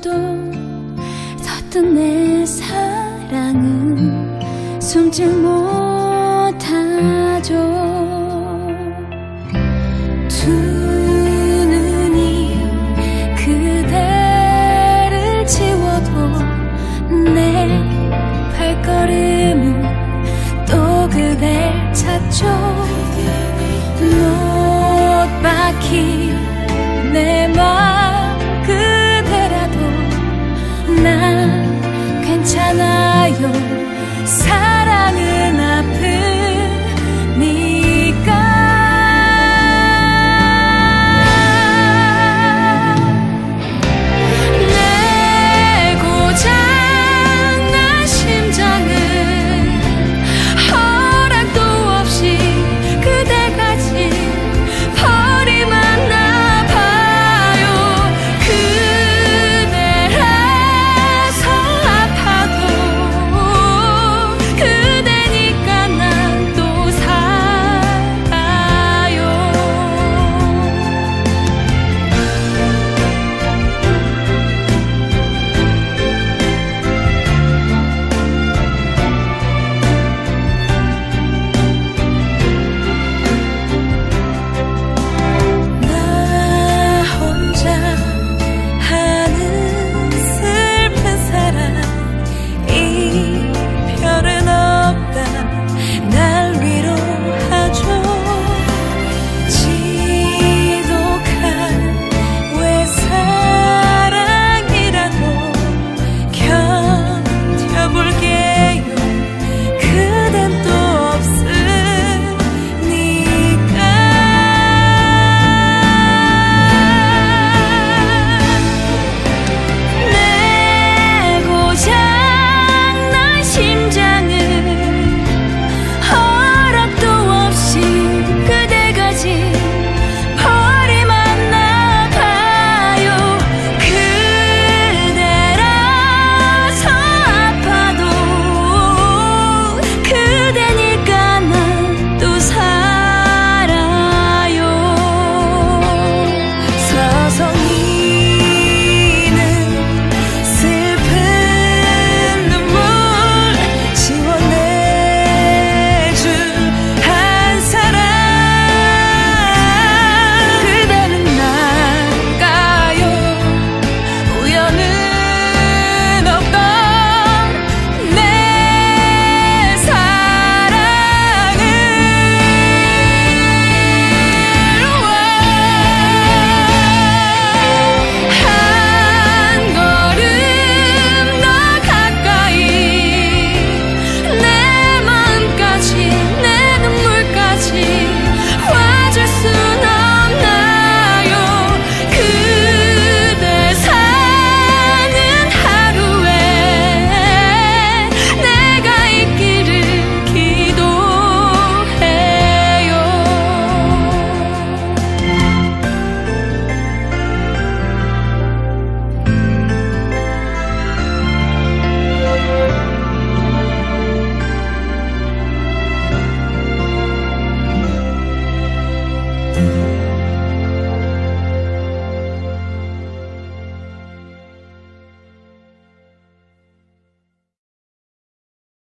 있어도 섰던 내 사랑은 숨질 못